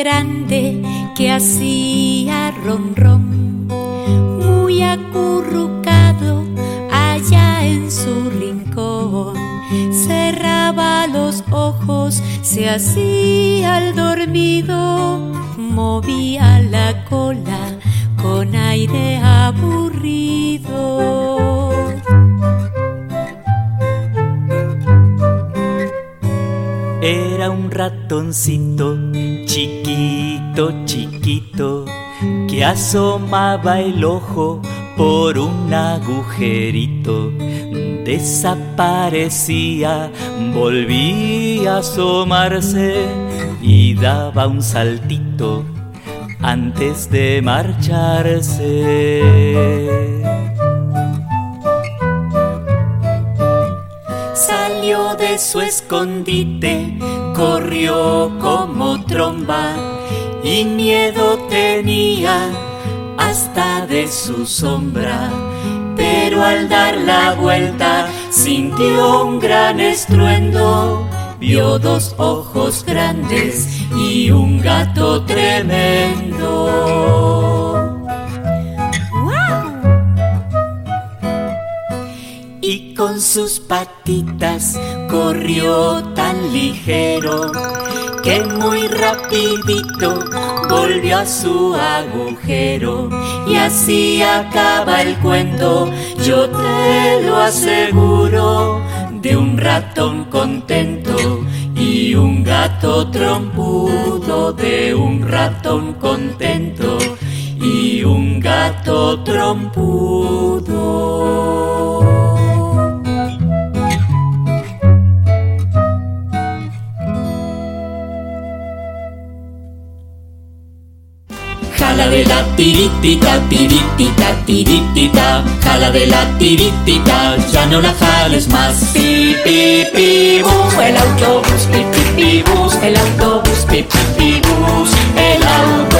grande que hacía ron ron, muy acurrucado allá en su rincón. Cerraba los ojos, se hacía el dormido, movía la cola con aire Era un ratoncito chiquito, chiquito, que asomaba el ojo por un agujerito. Desaparecía, volvía a asomarse y daba un saltito antes de marcharse. De su escondite, corrió como tromba y miedo tenía hasta de su sombra. Pero al dar la vuelta sintió un gran estruendo, vio dos ojos grandes y un gato tremendo. Y con sus patitas corrió tan ligero que muy rapidito volvió a su agujero. Y así acaba el cuento, yo te lo aseguro, de un ratón contento y un gato trompudo, de un ratón contento y un gato trompudo. Jala de la tiritita, tiritita, tiritita, jala de la tiritita, ya no la jales más. Pi, bus, el autobús, pi, pi, bus, el autobús, pi, pi, bus, el autobús.